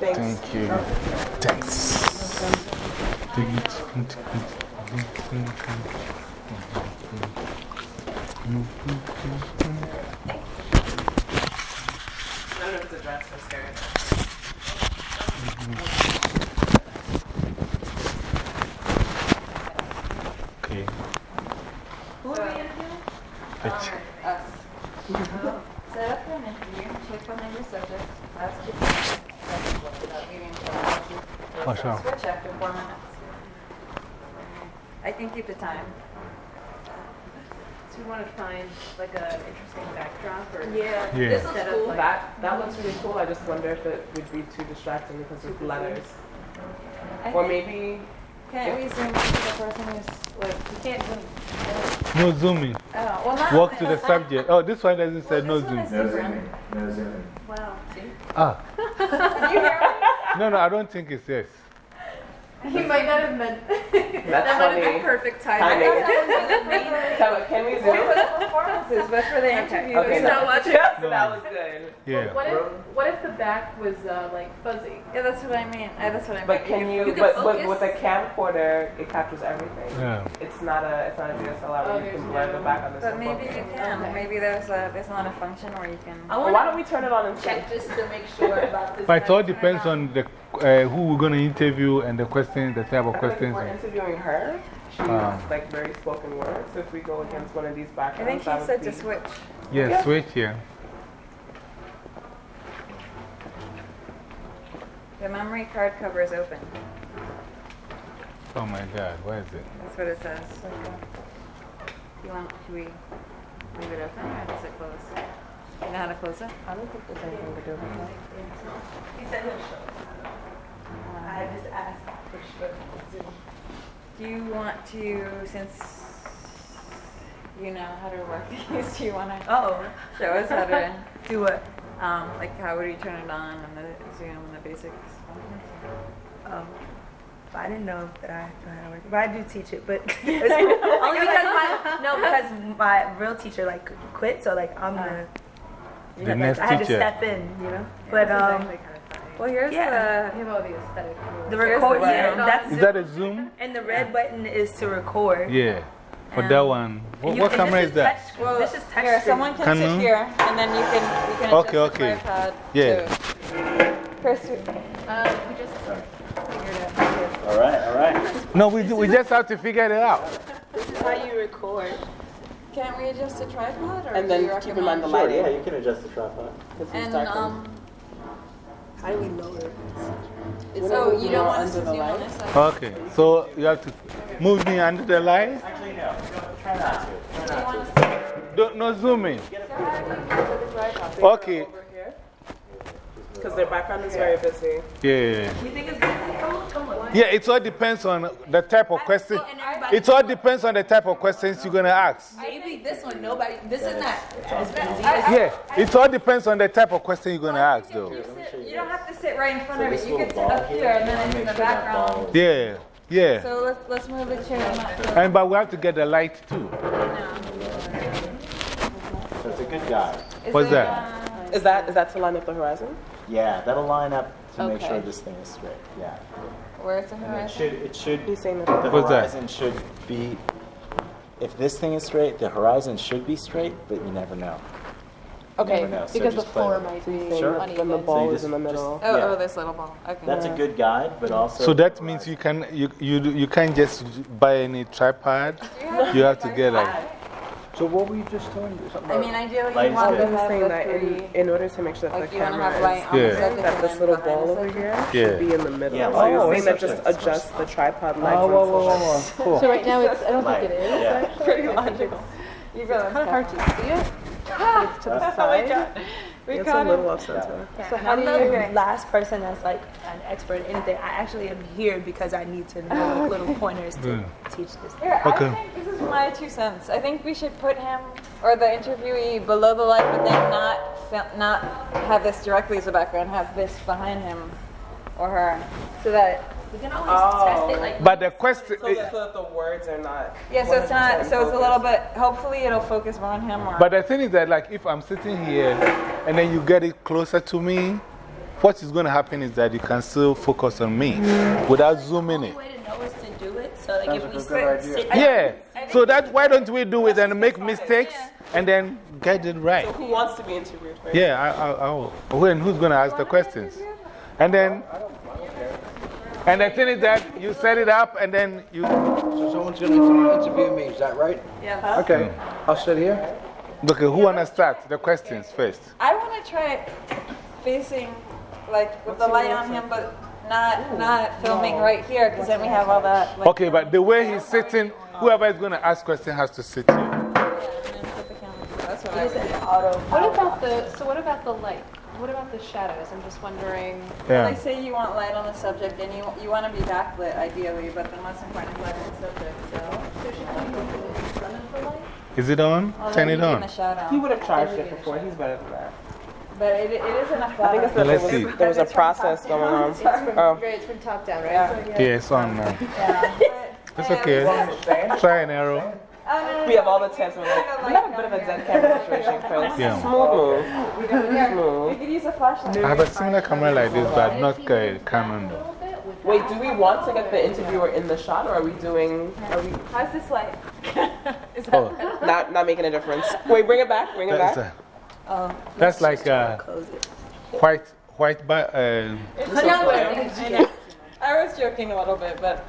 Thank you. Thanks. Thank you. Thanks. I don't know if the dress is scary. Okay. Who are we interviewing? Fetch. Us. Set up an interview, check on your subject, ask your questions, without leaving for Oh, sure. Switch after four minutes. I can keep the time. Do you want to find like an interesting backdrop or? Yeah. Yeah. This Instead is of cool. like- That, that looks really cool. I just wonder if it would be too distracting because of letters. I Or maybe, Can't we zoom into the person who's like, you can't zoom. No zooming. Oh, well, not. Walk to the subject. Oh, this one doesn't say no This one zoom. is different. No zooming. Wow. Ah. You hear me? No, no, I don't think it's yes. He might not have meant. That's that might have been perfect Timing. timing. thought that was the main Can we- can we For zoom? the performances, but for the interview. Okay, He's no. not watching. Yeah, so that was good. Yeah. What if, what if the back was uh, like fuzzy? Yeah, that's what I mean. Uh, that's what I mean. But can you, You can but with, a camcorder, it captures everything. Yeah. It's not a, it's not a DSLR where Oh, you can there's blur the back on this But maybe you can. Okay. Maybe there's a there's not a function where you can. I Well, why don't we turn it on and check just to make sure about this. But it all mic. depends on the, uh, who we're going to interview and the questions, the type of I feel like if questions. we're interviewing her, she's Um. like very spoken word. So if we go against one of these backgrounds, I backgrounds, think that he would said be, to switch. Yeah, Yeah. switch here. The memory card cover is open. Oh my God, where is it? That's what it says. You want? Should we leave it open or does it close? You know how to close it? I don't think there's anything to do with that. He said he'll show. I just asked for sure. Do you want to, since you know how to work these, do you want to Oh, show us how to, do what? um, like how would you turn it on and the zoom and the basics? Um, I didn't know that I know how to work, it, but I do teach it. But it's only because my no, because my real teacher like quit, so like I'm the The like, next I had to teacher. step in, you know. But um, Well, here's Yeah. You have all the aesthetic. the record, the yeah, Zoom. that's Is that a zoom? and the red button is to record. Yeah. For that one. What, You- what and camera this is that? Touch, Well, this is touch here, someone can Canon? sit here, and then you can you can Okay, okay. the tripod. Yeah. too. Chris, Um, we just figured it out. All right, all right. No, we, do- we just have to figure it out. This is how you record. can't we adjust the tripod, or And then keep in mind the recommend- Sure, lighting. yeah, you can adjust the tripod. And um, How do we lower it? Wouldn't oh, so you don't want us to under the zoom on this side? Okay. So you have to move me under the light. Actually, no. Try not to. Try not to Don't, no zooming. so how do you put the tripod? Okay. Over here. Because their background is very busy. Yeah. You think it's come, come on. Yeah, it all depends on the type of question. It all depends on the type of questions you're going to ask. maybe this one, nobody, this is not. Yeah, it all depends on the type of question you're going to ask, though. You sit- You don't have to sit right in front So of this it. You little can sit up here, here, and then it's in the sure that ball background. is- Yeah, yeah. So let's let's move the chair. And, but we have to get the light too. So it's a good guy. What's it, that? Is that, is that to line up the horizon? Yeah, that'll line up to make sure this thing is straight. Yeah. Where's the And it horizon? should, it should, He's saying the that. What's that? horizon should be, if this thing is straight, the horizon should be straight, but you never know. Okay, never know, so because the floor might be saying Sure. that when the uneven. ball you is in the just- middle. Oh, oh yeah. oh, this little ball. Okay. That's a good guide, but also. So that means you, can, you, you, you can't just buy any tripod. You have to get like. So what were you just telling me? I mean, ideally, Light you want good. to He's have saying the that three. in, in order to make sure that Like the you want to camera is on Yeah. the subject that this little ball over here Yeah. should be in the middle. Yeah, so oh, you're saying that just such adjust the tripod oh, legs Oh, whoa, whoa, whoa, whoa. Cool. So right now, it's, I don't think it is. yeah. Pretty logical. You feel It's kind of hard to see it. it's to the oh side. We It's got a little him. off center. So how I'm do the you? last person that's like an expert in anything. I actually am here because I need to know like, oh, little pointers to Yeah. teach this. Here, Okay. I think this is my two cents. I think we should put him or the interviewee below the light, but then not not have this directly as a background. Have this behind him or her, so that We can always Oh. test it. Like, But the question, So that, so that the words are not. yeah. So it's not. 100% So it's a little bit. Hopefully, it'll focus more on him. Or but the thing is that, like, if I'm sitting here and then you get it closer to me, what is going to happen is that you can still focus on me without zooming it. the way to know is to do it. So like Sounds if we a good sit, idea. Yeah. So that, why don't we do it and make mistakes and then get it right? So who wants to be interviewed first? Yeah, I, I, I'll. When, who's going to ask the questions? And then, and the thing is that you set it up and then you. So someone's going to interview me, is that right? yeah. Okay, I'll sit here. Okay, who want to start the questions first? I want to try facing like with the light on him, but not not filming right here because then we have all that. Like, Okay, but the way he's sitting, whoever is going to ask questions has to sit here. and then put the camera. That's what I would do. auto. What about the, so what about the light? What about the shadows? I'm just wondering. Yeah. Like say you want light on the subject and you you want to be backlit ideally, but the most important is light on the subject. So Is it on? I'll Turn it you in on. the shadow. He would have charged it before. He's better than that. But it, it is enough I think light. it's that Let's there see. was, there was a process going on. It's from, Oh. right, it's from top down, right? Yeah. Yeah, it's on now. It's okay. Try an arrow. Oh, no, no, We have all the we tests. could We're like, we have a bit of a dead here. camera situation, Chris. Yeah. Smooth move. Here, we Smooth. could use a flashlight. I have a similar camera like this, but not uh, Canon though. Wait, do we want to get the interviewer in the shot, or are we doing? Are we How's this light? is that Oh, not not making a difference? Wait, bring it back. Bring it that's, back. a, Oh, that's like uh, white, white, ba uh, It's so clear. I know. I was joking a little bit, but.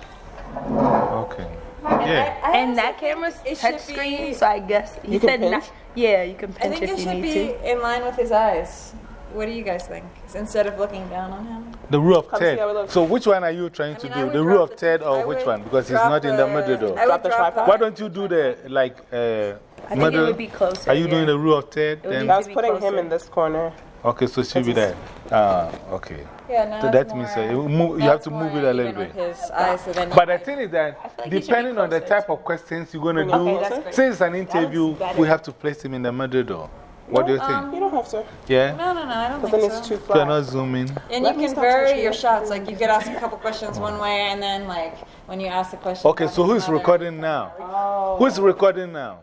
okay. Yeah. I, I And that also think camera's it should touchscreen, be- so I guess he You can said pinch? not. Yeah, you can I think it should be to. in line with his eyes. What do you guys think? Instead of looking down on him? The rule of Come see Ted. how it looks. So, which one are you trying I to mean, I do? The rule of the- Ted I or which one? Because it's drop not in the middle I though. would Drop the drop tripod? Why don't you do the, like, uh, I think it would be closer. Are you yeah. doing the rule of Ted? would Then? be I was to putting him in this corner. Okay, so she'll be there. Ah, okay. Yeah, now So that means uh, more- you, move, you have to move it a little bit. eyes, so But the thing is that, like he should be depending on the type of questions you're going to Okay, do, since it's an interview, we have to place him in the middle though. What do you think? You don't have to. yeah? No, no, no, I don't Because then think it's so. too So you're flat. not zooming. And Let you can vary touching your shots. Like you could ask a couple questions one way, and then like when you ask the question. Okay, so who's another- recording now? Oh. Who's recording now?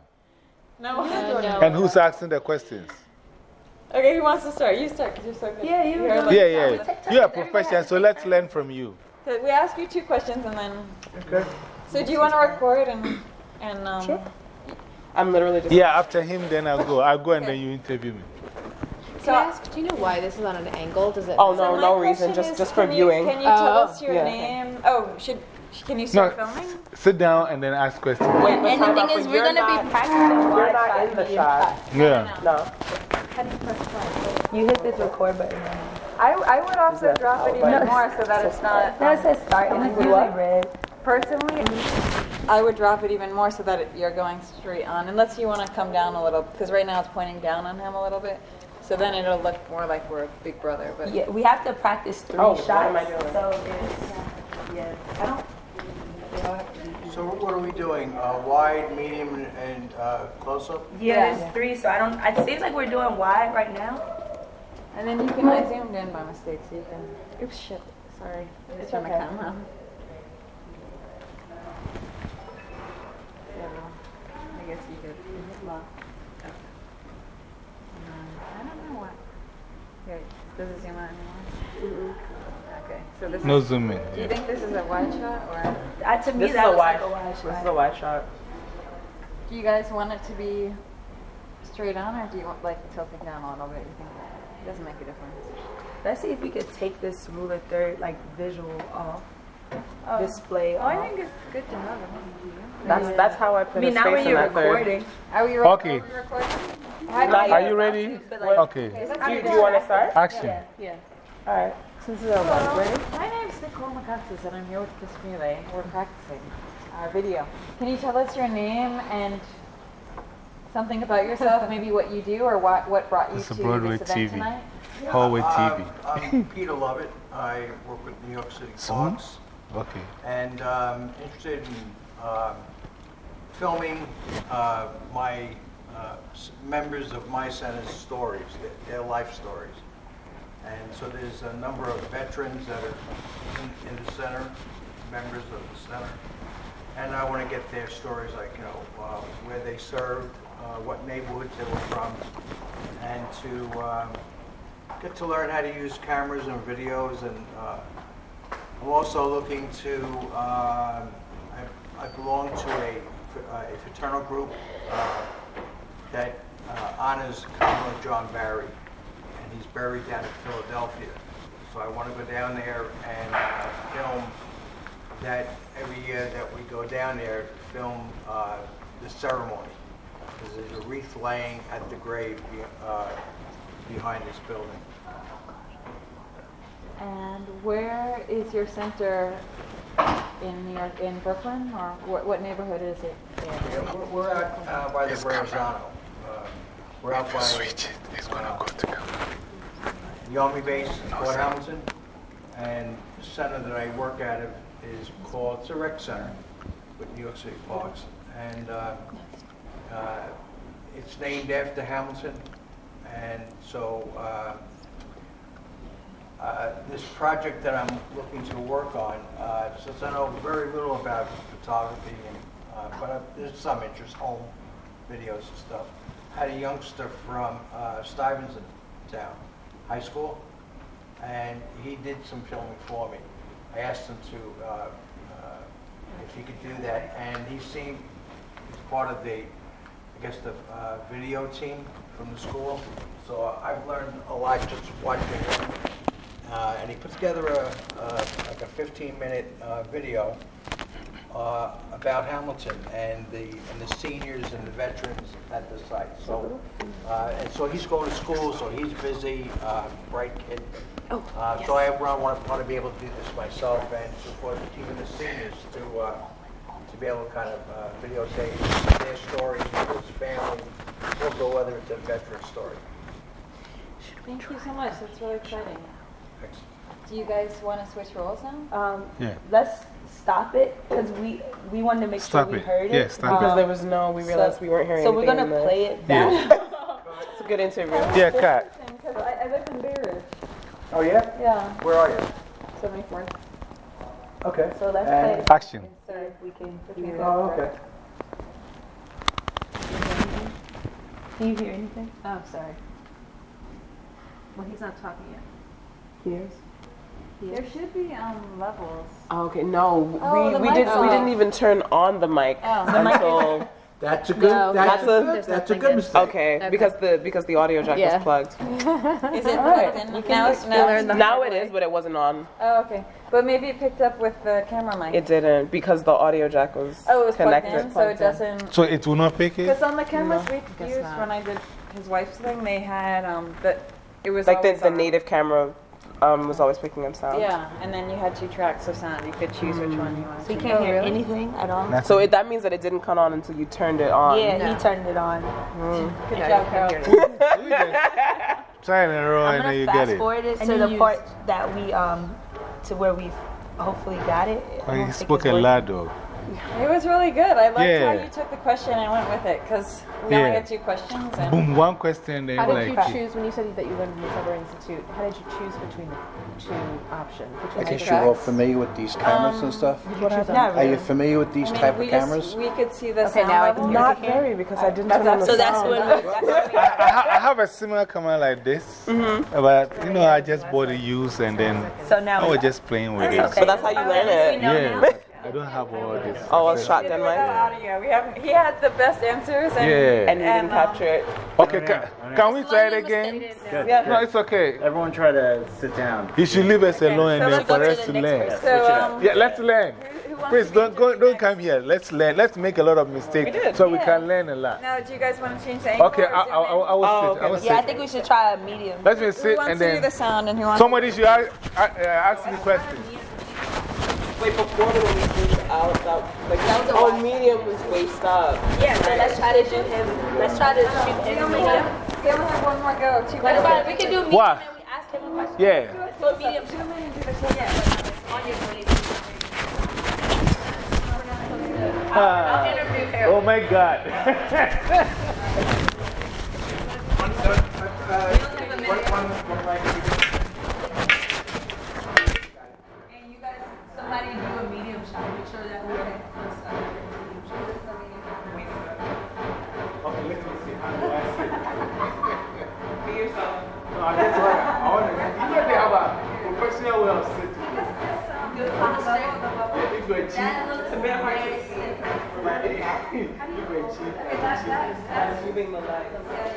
No. And who's asking the questions? Okay, who wants to start? You start because you're so good. Yeah, you You're go. Yeah, yeah. You're a professional, so let's learn from you. So we ask you two questions and then. Okay. So do you want to record and and um? Sure. I'm literally just. Yeah, after him, then I'll go. I'll go and then you interview me. Can I ask, do you know why this is on an angle? Does it? Oh, no, my no reason. Just is, just for can you- viewing. Can you tell Oh. us your Yeah. name? Oh, should can you start filming? Sit down and then ask questions. Wait, but And the thing out, is, we're going to be practicing You're not in the shot. shot. Yeah. No. You hit this record button. I, I would also drop it even more so that it's not. No, it um, says start, and it's usually red. Personally, I would drop it even more so that it, you're going straight on, unless you want to come down a little, because right now it's pointing down on him a little bit. So then it'll look more like we're a big brother. But Yeah, we have to practice three Oh, shots. what am I doing? So it's, yeah, I don't. So what are we doing? Uh, wide, medium, and uh, close up? Yeah, there's three, so I don't. It seems like we're doing wide right now. and then you can. I zoomed in by mistake, so you can. Oops, shit. Sorry. It's on the camera. So, I guess you could. Lock. Okay. Um, I don't know what. Here, does it zoom out anymore? Okay, so this No is. zooming. Do you think this is a wide shot or? Uh, to me, This is that a looks wide. like a wide This is a wide shot. Do you guys want it to be straight on, or do you want like tilting down a little bit? You think it doesn't make a difference? Let's see if we could take this ruler third, like visual off, Oh. display Oh, I think it's good to have it. That's that's how I I put mean, his not face when in you're that third. recording. Are we, re- Okay. are we recording? Not Are you ready? Like, Okay. Do you, do you want to start? Action. Yeah. All right. Since it's a lunch break. My name's Nicole McCutsis, and I'm here with Chris Mealy. We're practicing our video. Can you tell us your name and something about yourself, maybe what you do or what, what brought you It's a to Broadway this event TV. tonight? Hallway Uh, TV. I'm Peter Lovett. I work with New York City Someone? Parks. Okay. and um, interested in um, filming uh, my uh, members of my center's stories, their, their life stories. And so there's a number of veterans that are in, in the center, members of the center. And I want to get their stories, like, you know, uh, where they served, uh, what neighborhoods they were from, and to um, get to learn how to use cameras and videos and uh, I'm also looking to, um, I, I belong to a, a fraternal group uh, that uh, honors Commodore John Barry, he's buried down in Philadelphia. So I want to go down there and uh, film that every year that we go down there, film uh, the ceremony. 'Cause There's a wreath laying at the grave be- uh, behind this building. And where is your center in New York, in Brooklyn, or what, what neighborhood is it? Yeah, we're- We're out uh, by the Verrazano. We're out by Switch it. It's gonna go together. the Army base in Fort Hamilton. And the center that I work at of is called, it's a rec center with New York City Parks. And uh, uh, it's named after Hamilton. And so uh, uh, this project that I'm looking to work on, uh, since I know very little about photography, and, uh, but there's some interest, home videos and stuff. Had a youngster from uh, Stuyvesant Town High School, and he did some filming for me. I asked him to, uh, uh, if he could do that, and he seemed, he's part of the, I guess, the uh, video team from the school. So I've learned a lot just watching him. Uh, and he put together a, uh, like a 15-minute uh, video uh, about Hamilton and the, and the seniors and the veterans at the site. So, uh, and so he's going to school, so he's busy, uh, bright kid. Oh, Uh, So I want, want to be able to do this myself and support even the seniors to, uh, to be able to kind of uh, videotape their stories, his family, or whether it's a veteran story. Thank you so much, that's really exciting. Thanks. Do you guys want to switch roles now? Um, Yeah. let's stop it because we we wanted to make Stop sure we it. heard it. Yeah, stop Um, Because there was no, we realized so- we weren't hearing So we're gonna play it back. Yeah. It's a good interview. Yeah, Kat. Because I, I live in Bay Ridge. Oh, yeah? Yeah, Where are you? 74th. Okay. So let's And- play it. Action. So if we can. We can Oh, okay. Can you hear anything? Oh, sorry. Well, he's not talking yet. Yes. There should be um, levels. Oh, okay, no, Oh, we, we didn't, we didn't even turn on the mic Oh. until, That's a good, No, that's a that's a- good, that's a good mistake. okay, Okay. because the, because the audio jack Yeah. was plugged. Is it Alright. plugged in? Now, it's- now, learn the Now hard it way. is, but it wasn't on. Oh, okay. But maybe it picked up with the camera mic. It didn't, because the audio jack was oh, it was plugged connected. in, so it doesn't. So it will not pick it? Because on the cameras we used not. when I did his wife's thing, they had um, the it was Like the, the on. native camera um, was always picking up sound. Yeah, and then you had two tracks of sound. You could choose which one you wanted. So you to can't use. hear anything at all. Nothing. So it, that means that it didn't come on until you turned it on. Yeah, No. he turned it on. Good job, Carol. You just Try and error I'm then gonna you fast get it. forward it to the use- part that we um to where we hopefully got it. I Oh, he spoke a lot though. It was really good. I liked how you took the question and went with it because we only Yeah. had two questions. And Boom, one question, then How did like. you choose, when you said that you learned in the Silver Institute, how did you choose between the two options? Which I was guess you're all familiar with these cameras and stuff? Did you choose on- Not Are you familiar with these I mean, type we of just- cameras? we could see the Okay, sound now I level. can Not very, because I didn't turn on So that's sound. when that's when I, I, I have a similar camera like this, Mm-hmm. but you know, I just bought it used and then So now I was just playing with it. So that's how you learn it. Yeah, I don't have all this. Oh, a Did it shotgun without mic? audio. We haven't. He had the best answers. And, Yeah. And you didn't um, capture it. Okay, can, can we try it again? Yeah. No, it's okay. Everyone try to sit down. You should leave us alone and so then for us to learn. person. So, um, Yeah, let's learn. who wants Please don't, go, don't come here. Let's learn. Let's make a lot of mistakes did. so we can learn a lot. Now, do you guys want to change the angle? Okay, I, I, I. I will Oh, sit. okay, I will let's- Yeah, I think we should try a medium. Let me Who sit wants and to do then the sound and who wants somebody should ask, uh, ask me questions. Wait, before when we switched out, that, like, That was a oh, while. medium was waist up. Yeah, so let's try to do him. Let's try to shoot We him only medium. have, we only have one more go. Two What minutes. about we can do medium What? and we ask him a question. Yeah. Let's do medium. Two minutes. Yeah. On your face. I'll interview Harold. Oh my God. And you guys, somebody do a medium shot. Make sure that we're close up. Medium shot. Okay, let me see. How do I sit? Be yourself. No, that's what I want to You know, they have a professional way of sitting. Good posture. If you're cheap, That looks very stiff. if you're cheap, the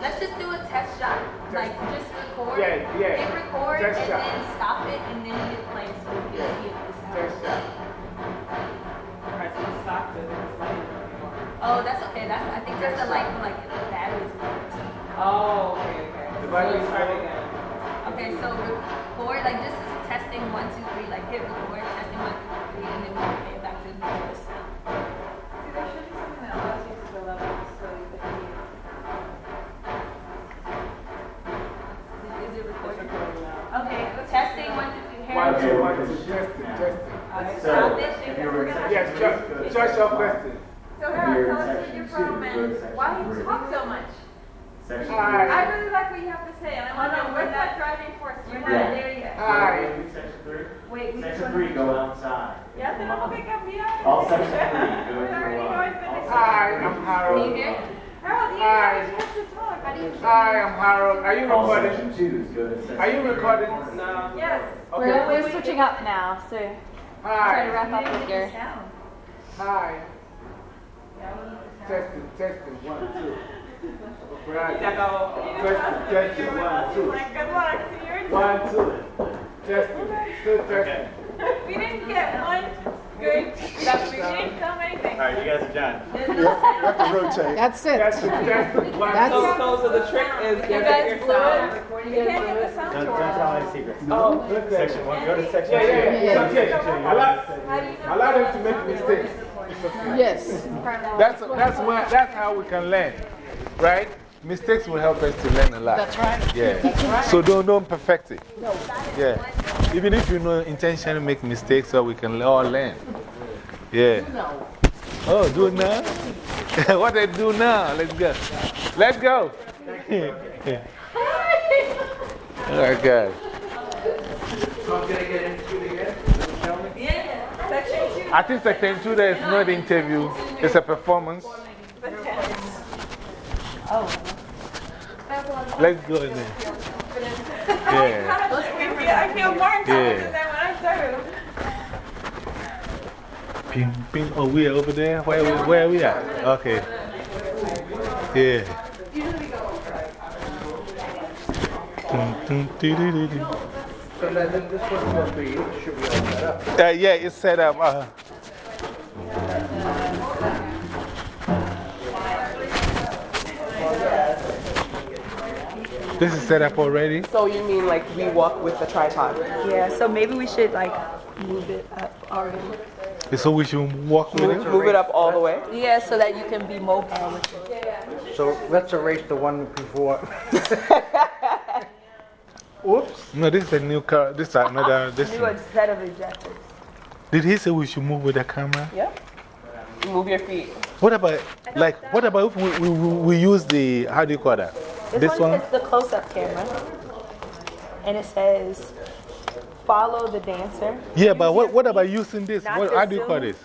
Let's just do a test shot. Like, just record. Yeah, yeah. Hit record Test and shot. then stop it and then hit play so we can see if this Test shot. Alright, so we stopped it. It's like, Oh, that's okay. That's I think that's the like like the batteries. oh, okay, okay. The So battery's let's start again. Okay, so record like this is testing one two three. Like hit record, testing one just, just your question. So Harold, tell us where you're from and why you talk so much. Section Hi. I really like what you have to say and I want to know oh, what's that driving force? We're You're not not there yet. Hi. Section three? Wait, we Section three, go outside. Ya tenemos que cambiar. All section three, go We're already going to the Hi, I'm Can you Harold. hear? Harold, you Hi. have to talk. How do you Hi, I'm Harold. Are you All recording? section twos, go to Are you recording? No. Yes. Okay. We're- we're switching up now, so try to wrap up with your. Hi. Testing, testing, one, two. Right. Testing, testing, one, two. Good luck to your One, two. Testing, still testing. We didn't get one good stuff. We didn't film anything. All right, you guys are done. There's no sound. rotate. That's it. Testing, testing, one, That's- two. So, so, so the trick is You get guys your blew sound. it. You can't get the sound Don't, to don't tell any secrets. Oh, good Section one, go to section two. yeah, yeah. It's okay. Allow, How do you know? allow them to make mistakes. It's okay. Yes. That's, that's, where, that's how we can learn, right? Mistakes will help us to learn a lot. That's right. Yeah. So don't, don't perfect it. Yeah. Even if you know intentionally make mistakes so we can all learn. Yeah. Oh, do it now? what they do now? Let's go. Let's go. oh my God. Yeah. Section two. I think section two there is not interview, it's a performance. Let's go in there. Yeah. I feel more intelligent Yeah. than when I started. Ping, ping. Oh, we are over there? Where, we, where are we at? Okay. Yeah. So then this one must be, should be all set up. Uh, yeah, it's set up. Uh, this is set up already? So you mean like we walk with the tripod? Yeah, so maybe we should like move it up already. So we should walk with Move, it? move it up all the way. Yeah, so that you can be mobile with it. So let's erase the one before. Oops. No, this is a new car. This is another. This New set of ejectors. Did he say we should move with the camera? Yep. Move your feet. What about, like, what about if we, we, we we use the, how do you call that? This, one, says the close-up camera, and it says follow the dancer. Yeah, but what, what about using this? What, how do you call this?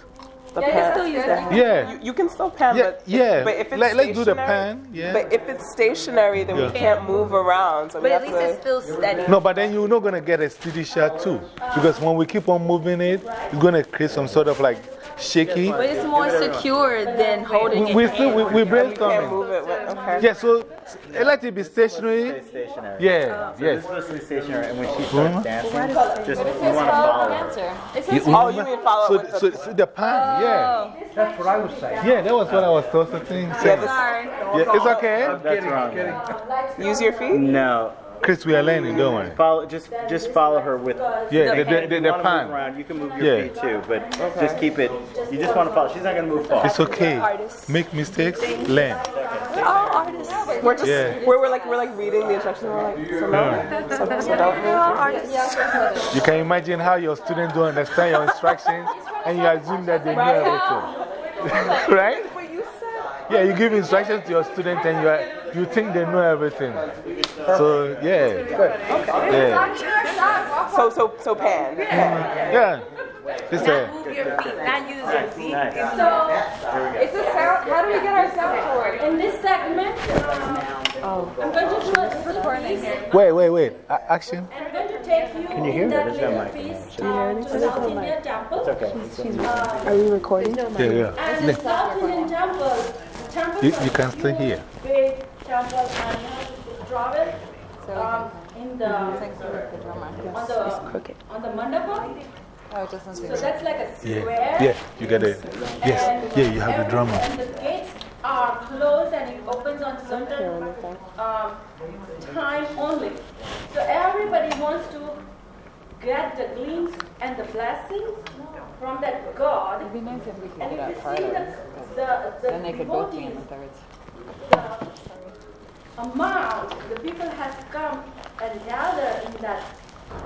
The Yeah, you can still use that. Yeah. You, you can still pan, Yeah, but if, yeah. but if it's Let- let's do the stationary- pan, yeah. But if it's stationary, then Yeah. we can't move around. So we But at least to. it's still steady. No, but then you're not going to get a steady shot too. Because when we keep on moving it, it's going to create some sort of like shaky. But it's more secure than holding We, it. we still, we, we we can't brainstorming. move it. With, okay. Yeah, so let it be stationary. Stay stationary. Yeah, So yes. this is supposed to be stationary, and when she starts dancing, just But you want to follow follow the her. dancer. You- Oh, you mean follow so, so, the. so the pan, oh. yeah. That's what I was saying. Yeah, that was what I was also thinking. Yeah, saying. this, Yeah, it's okay. That's wrong. use your feet. No. Chris, we are learning, don't worry. Follow, just, just follow her with. Yeah, the, If the, you the, the pan. Around, you can move your Yeah. feet too, but just keep it. You just want to follow. She's not going to move far. It's okay. Make mistakes, learn. We're all artists. We're just Yeah. we're, we're like we're like reading the instructions. We're like so no, so, so don't We're all artists. You can imagine how your students don't understand your instructions and you assume that they know everything. right? But you said. Yeah, you give instructions to your students and you, are, you think they know everything. So, yeah. Yeah. So so so pan. Yeah. This uh, Move your feet, not use your feet. Nice. Is this sound? How do we get our sound soundboard? In this segment, um, I'm going to do a piece. Wait, wait, wait. A action? I'm going to take you Can you hear in me? that There's mic in piece there. uh, to South India temple. It's okay. Are we recording? Yeah, yeah. And the South Indian temple, You, you can stay here. Big temple and you have draw it um, in the, on the, on the mandapa. Oh, it doesn't So that's like a square. Yeah, yeah you got it. Yes. And Yeah, you have the every- drummer. And the gates are closed and it opens on certain um, time only. So everybody wants to get the glimpse and the blessings from that God. It'd be nice if we could And get if you out see part the, the, the Then they could both be in devotees, the thirds. the amount the people has come and gathered in that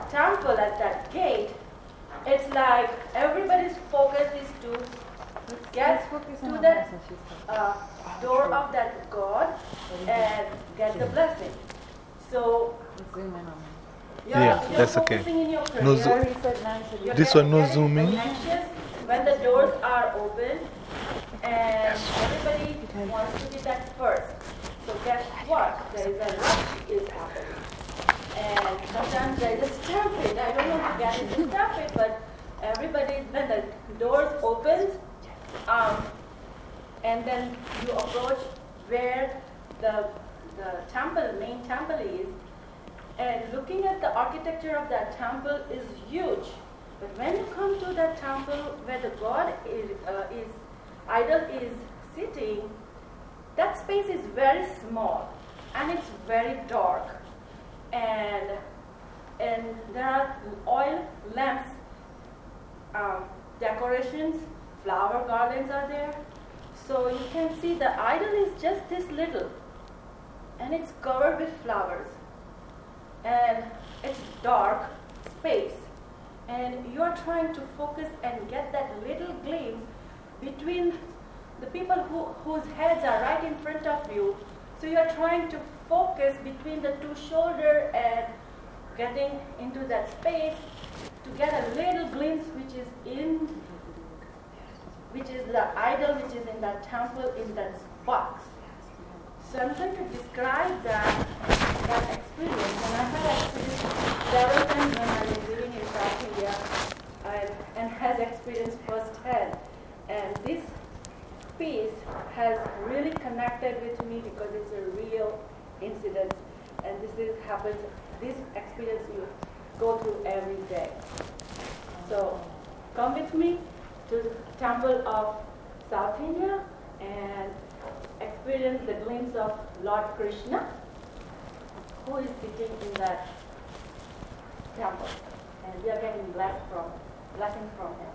temple at that gate, it's like everybody's focus is to get to that uh, door of that God and get the blessing. So Zoom in on you're, Yeah, you're that's okay. in your No prayer. said nine, This one no zooming? when the doors are open and everybody wants to be that first. Guess what? There is a rush is happening. And sometimes there is a stampede. I don't want to get into stampede, but everybody, when the doors opens, um, and then you approach where the, the temple, main temple is, and looking at the architecture of that temple is huge. But when you come to that temple where the god is, uh, is idol is sitting, that space is very small and it's very dark. And and there are oil lamps, um, decorations, flower gardens are there. So you can see the idol is just this little, and it's covered with flowers and it's dark space and you are trying to focus and get that little glimpse between the people who, whose heads are right in front of you so you are trying to focus between the two shoulder and getting into that space to get a little glimpse which is in which is the idol which is in that temple in that box so I'm going to describe that, that experience. And I had experienced several times when I was living in South India and, and has experienced firsthand. And this piece has really connected with me because it's a real incident. And this is happens, this experience you go through every day. So come with me to the temple of South India and experience the glimpse of Lord Krishna, who is sitting in that temple, and we are getting blessed from blessings from him.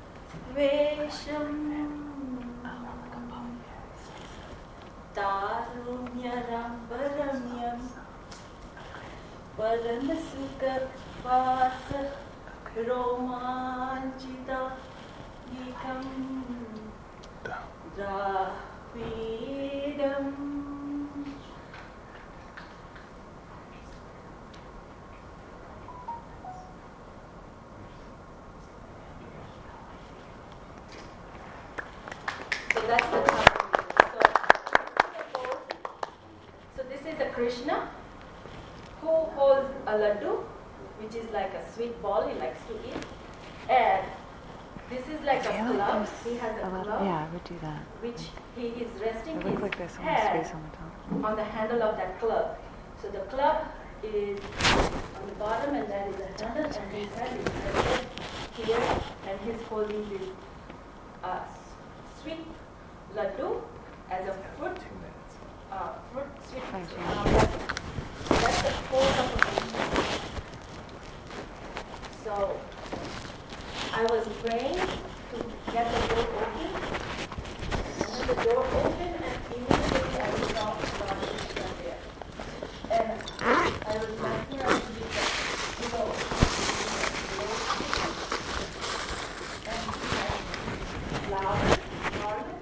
तारुण्यरं परम्यं परनसुखासरोमाञ्चिता गीतं द्राहीरम् handle of that club. So the club is on the bottom and that is the handle and his head is rested here and he's holding this uh, s- sweet laddu as a fruit, uh, fruit sweet. Um, that's, that's the pose of a Krishna. So I was praying to get the door open. And then the door opened and immediately I saw Lord Krishna there. And I was looking at the you know, and he had flowers, garland,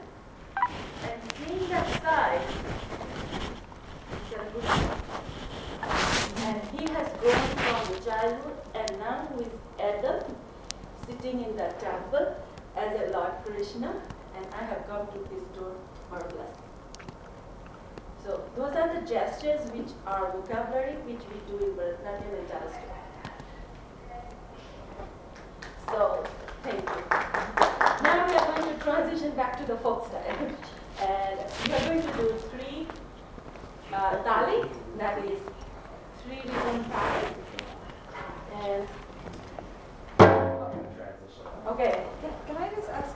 and seeing that side, he said, "Look." and he has grown from childhood and now he is adult, sitting in the temple as a Lord Krishna, and I have come to his door for a blessing. So those are the gestures which are vocabulary which we do in Bharatanatyam and Charleston. So, thank you. Now we are going to transition back to the folk style. and we are going to do three uh, tali, that is three different tali. And, okay, Can, can I just ask,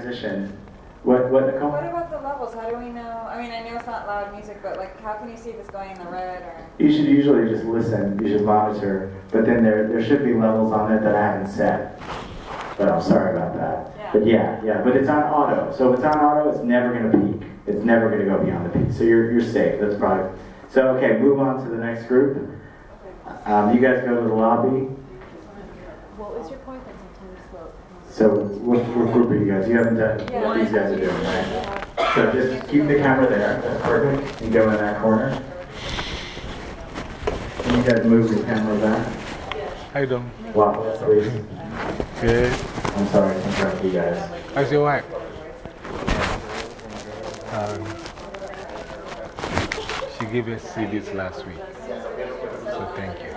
Before transition, what, what, Nicole? what about the levels? How do we know? I mean, I know it's not loud music, but like, how can you see if it's going in the red or? You should usually just listen, you should monitor, but then there, there should be levels on it that I haven't set. But I'm sorry about that. Yeah. But yeah, yeah, but it's on auto. So if it's on auto, it's never gonna peak. It's never gonna go beyond the peak. So you're, you're safe, that's probably. So, okay, move on to the next group. Um, you guys go to the lobby. What was your point? That's sometimes slow. So what, what group are you guys? You haven't done what these guys are doing, right? So just keep the camera there, that's perfect. You go in that corner. Can you guys move the camera back? How you doing? Waffles, please. Good. I'm sorry to interrupt you guys. How's your wife? Um, she gave us CDs last week. So thank you.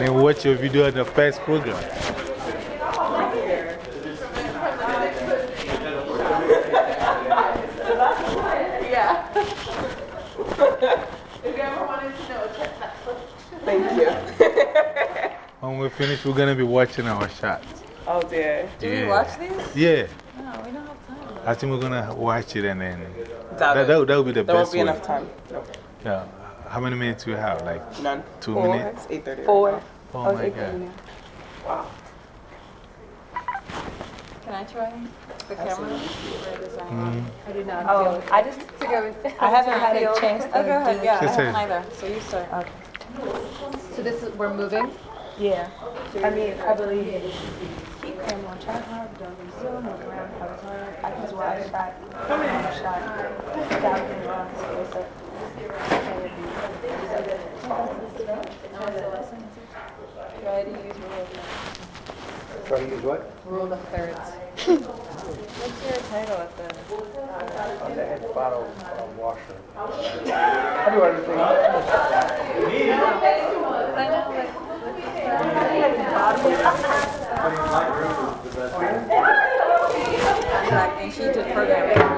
And then watch your video on the first program. Yeah. if you ever wanted to know, check Netflix. Thank you. When we finish, we're going to be watching our shots. Oh dear. Do Yeah. we watch these? Yeah. No, we don't have time. I think we're going to watch it and then. Doubt That, it. that, that would be the There best won't be way. enough time. No. Yeah. How many minutes do you have? Like None. two Four. minutes? It's 8.30 Four. Oh my God. Wow. Can I try the camera? Mm. I do not Oh, feel I just, To go I haven't had a chance to Oh, go ahead. do Yeah, I haven't either. So you start. Okay. So this is, we're moving? Yeah. I mean, I believe keep him on track. Still move around all the. I just watch shot. Come in. Shot. Without getting wrong. So it's a- Try to use rule of Try to use what? Rule of thirds. What's your title at the? On the head bottle uh, washer. How do you understand? I know, like, Exactly, and she did programming.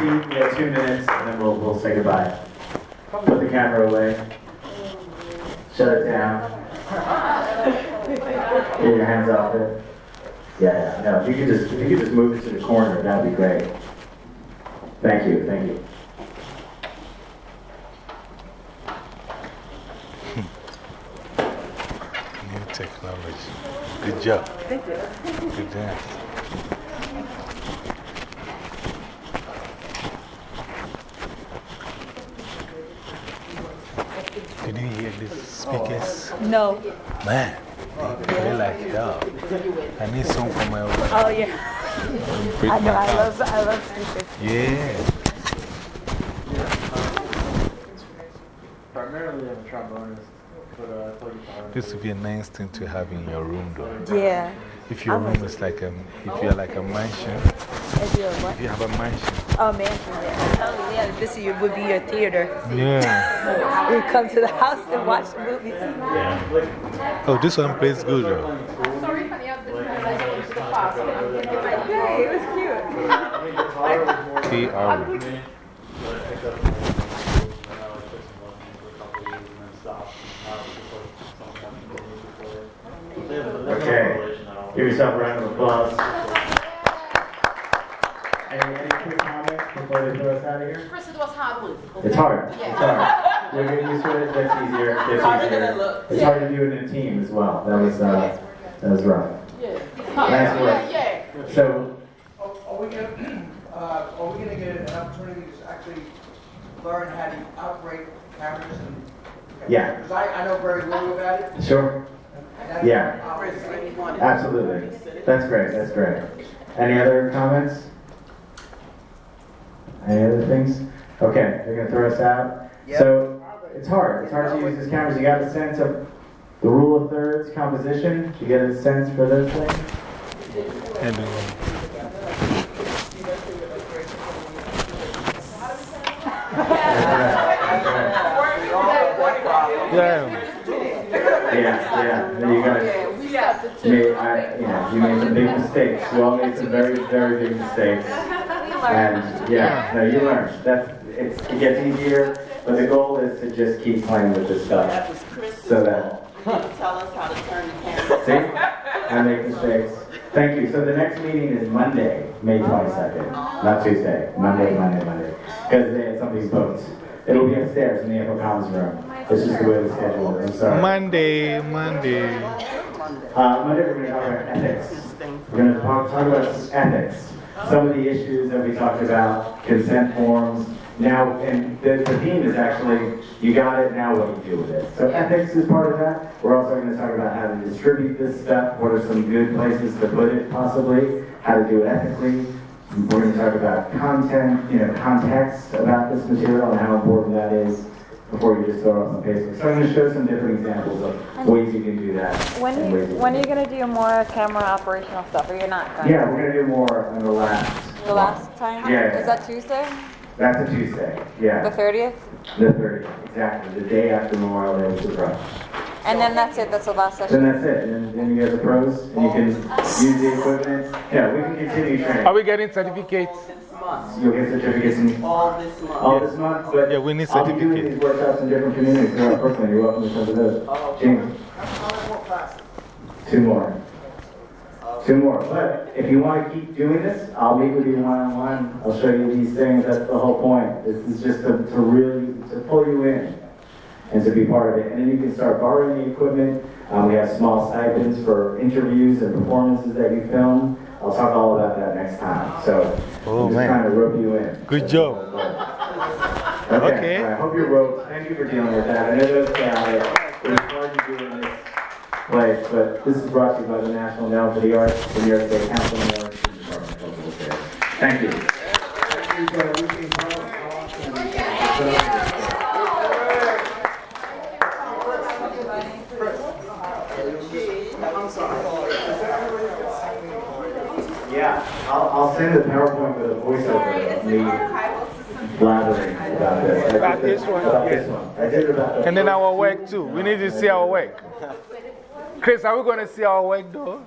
We have two minutes, and then we'll, we'll say goodbye. Put the camera away. Shut it down. Get your hands off it. Yeah, yeah, no, if you could just, if you could just move it to the corner, that'd be great. Thank you, thank you. New technology. Good job. Thank you. Good dance. Did you hear the speakers? No. Man, they play like hell. I need some for my Oh, yeah. break I know. my I heart. love, I love speakers. Yeah. Primarily I'm a trombonist, but uh, I play guitar. This would be a nice thing to have in your room, though. Yeah. If your I'm a- room is like a, if you're like a mansion, If you're what? if you have a mansion. Oh, man. Oh, yeah. This would be your theater. Yeah. You come to the house and watch the movies. Oh, this one plays good, though. Sorry, honey, I didn't realize it was the class. Hey, it was cute. I Okay. correlation at all. Give yourself a round of applause. Any, any quick comments before they throw us out of here? Chris, it was hard work. It's hard. It's hard. You're getting used to it. That's easier. That's harder easier. than it looks. It's hard to do it in a team as well. That was, uh, that was rough. Yeah. Nice work. Yeah. So, Are are we gonna, uh, are we gonna get an opportunity to actually learn how to operate cameras and? Yeah. Because I, I know very little about it. sure. And that's- Yeah. Absolutely. That's great. That's great. Any other comments? Any other things? Okay, they're gonna throw us out. So it's hard. It's hard to use these cameras. You got a sense of the rule of thirds composition. You get a sense for those things. And, yeah. Yeah, yeah. Then you guys made, I, you know, you made some big mistakes. You all made some very, very big mistakes. And yeah, no, you learn. That's it's, it gets easier, but the goal is to just keep playing with this stuff. So that Tell us how to turn the camera. see, I make mistakes. Thank you. So the next meeting is Monday, May 22nd, not Tuesday. Monday, Monday, Monday, because they had something booked. It'll be upstairs in the Apple Commons room. It's just the way the schedule is. I'm sorry. Monday, Monday. Uh, Monday, we're going to talk about ethics. We're going to talk, talk about ethics. Some of the issues that we talked about, consent forms. Now, and the, the theme is actually, you got it, now what do you do with it? So ethics is part of that. We're also going to talk about how to distribute this stuff, what are some good places to put it possibly, how to do it ethically. We're going to talk about content, you know, context about this material and how important that is before you just throw it on Facebook. So I'm going to show some different examples of ways you can do that. When, you, you when are you going to do more camera operational stuff, or you're not going Yeah, we're gonna do more in the last. The last time? Yeah. Is that Tuesday? That's a Tuesday, yeah. The 30th? The 30th, exactly, the day after Memorial Day, which is rough. And then that's it, that's the last Then session? that's it, and then you guys are pros, and you can use the equipment. Yeah, we can continue training. Are we getting certificates? You'll get certificates in All this month. all this month, but Yeah, we need I'll be doing these workshops in different communities throughout Brooklyn. You're welcome to come to those. Oh, James? Two more. Two more. But if you want to keep doing this, I'll meet with you one-on-one. I'll show you these things. That's the whole point. This is just to, to really, to pull you in and to be part of it. And then you can start borrowing the equipment. Um, we have small stipends for interviews and performances that you film. I'll talk all about that next time. So Oh, I'm just man. trying to rope you in. Good job. Okay. Okay. I hope you're roped. Thank you for dealing with that. I know those guys, it was hard to do this place, but this is brought to you by the National Endowment for the Arts, the New York State Council on the Arts, and the Department of Cultural Affairs. Thank you. Yeah, I'll, I'll send a PowerPoint with a voiceover of me blathering about this. About this one? About this one. I did it about the. And then our work too. We need to see our work. Chris, are we going to see our work though?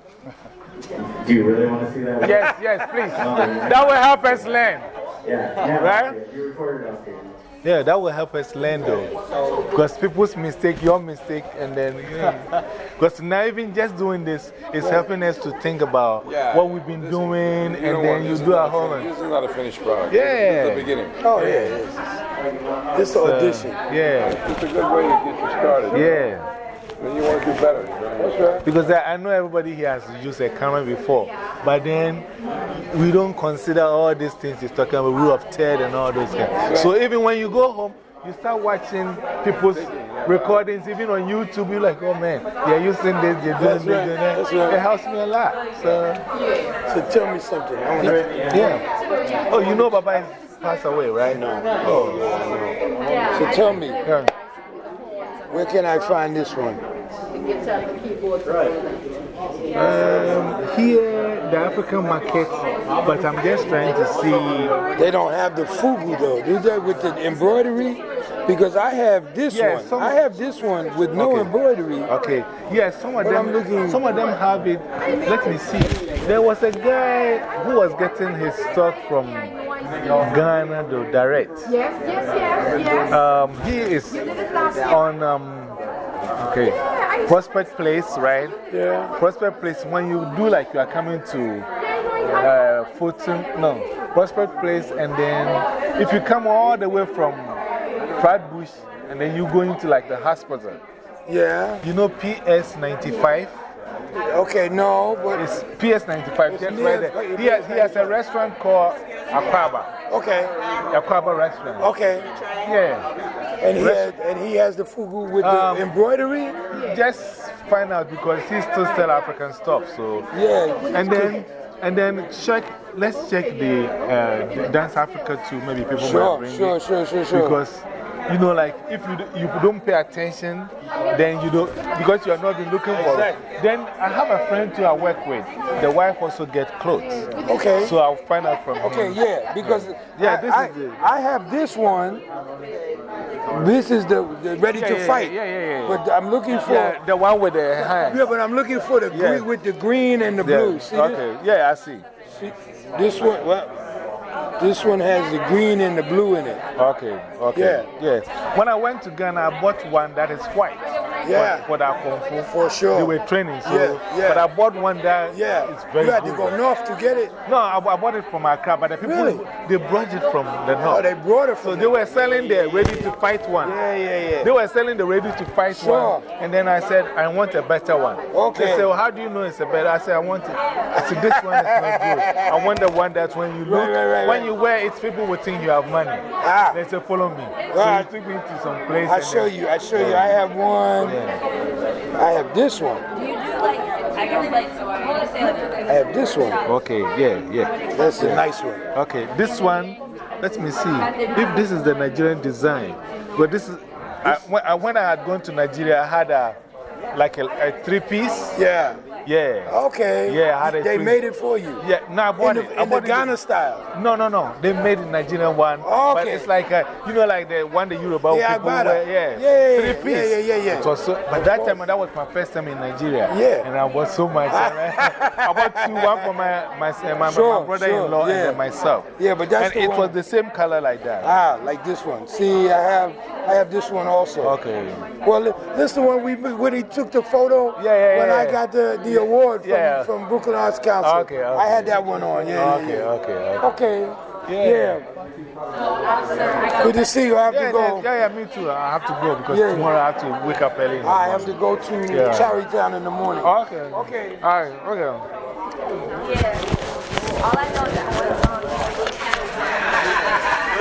Do you really want to see that? Yes, yes, please. Oh, yeah. That will help us learn. Yeah, yeah. Right? yeah, You recorded us. David. Yeah, that will help us learn though. Because people's mistake, your mistake, and then. Because now, even just doing this is helping us to think about Yeah. what we've been doing, and don't then want- you do our a fin- homework. This is not a finished product. Yeah. This is the beginning. Oh, yeah. This is So, audition. Yeah, It's a good way to get you started. yeah. Then you want to do better. That's right. Because I, I know everybody here has used a camera before, but then we don't consider all these things he's talking about, rule of third and all those things. So even when you go home, you start watching people's recordings, even on YouTube, you're like, oh man, they're using this, they're doing this, doing that. right. It helps me a lot. So, So tell me something. I want to. yeah. Oh, you know Baba has passed away, right? No. Oh, So tell me, yeah. where can I find this one? Um, here, the African market, but I'm just trying to see. They don't have the fugu though, do they? With the embroidery? Because I have this Yeah, one. some- I have this one with no Okay. embroidery. Okay. Yes, some of But them. Looking- Some of them have it. Let me see. There was a guy who was getting his stock from Ghana, though, direct. Yes, yes, yes, yes. Um, he is on. Um, okay. Prospect Place, right? Yeah. Prospect Place, when you do like you are coming to uh, Fulton, no, Prospect Place, and then if you come all the way from Flatbush, and then you go into like the hospital, Yeah. you know PS 95? Okay, no, but It's PS 95, It's just near- right there. He has, he has a restaurant called Aquaba. okay, Aquaba restaurant. okay. Yeah. And he has, and he has the fugu with Um, the embroidery. Just find out because he still sell African stuff. So, Yeah. and then, and then check, let's check the uh, Dance Africa too. Maybe people might Sure, bring sure, it. sure, sure, sure. Because, you know, like if you, do- you don't pay attention, then you don't, because you are not been looking for it. Then I have a friend too I work with. The wife also get clothes. Okay. So I'll find out from Okay, him. yeah, because Yeah, I, this I, is the- I have this one. This is the, the ready Yeah, to yeah, fight. yeah, yeah, yeah. But I'm looking for. Yeah, the one with the hand. Yeah, but I'm looking for the green with the green and the Yeah, blue. See okay, yeah, I see. this? See, this one, well, this one has the green and the blue in it. Okay, okay. Yeah. Yeah. When I went to Ghana, I bought one that is white. Yeah. For, for that Kung Fu. For sure. They were training, so. Yeah, yeah. But I bought one that Yeah, is very you had good. to go north to get it. No, I, I bought it from Accra, but the people, Really? they brought it from the oh, north. Oh, they brought it so from. they were selling the ready to fight one. yeah, yeah, yeah. They were selling the ready to fight Sure. one. And then I said, I want a better one. Okay. They said, well, how do you know it's a better? I said, I want it. I this one is not good. I want the one that when you look, Right, right, right, when right. you wear it, people will think you have money. Ah. They say, follow me. Right. So he took me to some place. I and show then- you. I show you. I have one. Yeah. I have this one. Do you do like, I guess like, I want to say like, I have this one. Okay, yeah, yeah. That's a nice one. Okay, this one, let me see if this is the Nigerian design. But this is, I, when, I, when I had gone to Nigeria, I had a, like a, a three piece. Yeah. Yeah. Okay. Yeah, a They three- made it for you. Yeah, no, I bought In it. the, I in the bought it Ghana style. No, no, no. They made the Nigerian one. But Okay. it's like, a, you know, like the one the Yoruba Yeah, people Agbada. wear. Yeah. Yeah, Three yeah, piece. yeah, yeah, yeah. It was so, but that time, that was my first time in Nigeria. Yeah. And I bought so much. I bought two, one for my, my, my, Sure, my brother in law sure, yeah. and then myself. Yeah, but that's And the it one. was the same color like that. Ah, like this one. See, I have, I have this one also. Okay. Well, this the one we when he took the photo. Yeah, yeah, When yeah, I yeah. got the, the award from, Yeah. from Brooklyn Arts Council. Okay, okay. I had that one on. Yeah. Okay, yeah, okay, yeah. okay. Okay. Yeah. Good to see you. I have Yeah, to go. yeah, yeah, me too. I have to go because Yeah. tomorrow I have to wake up early. in the I have to go to Yeah. Tarrytown in the morning. Okay. Okay. All right, okay. Yeah. All I know is that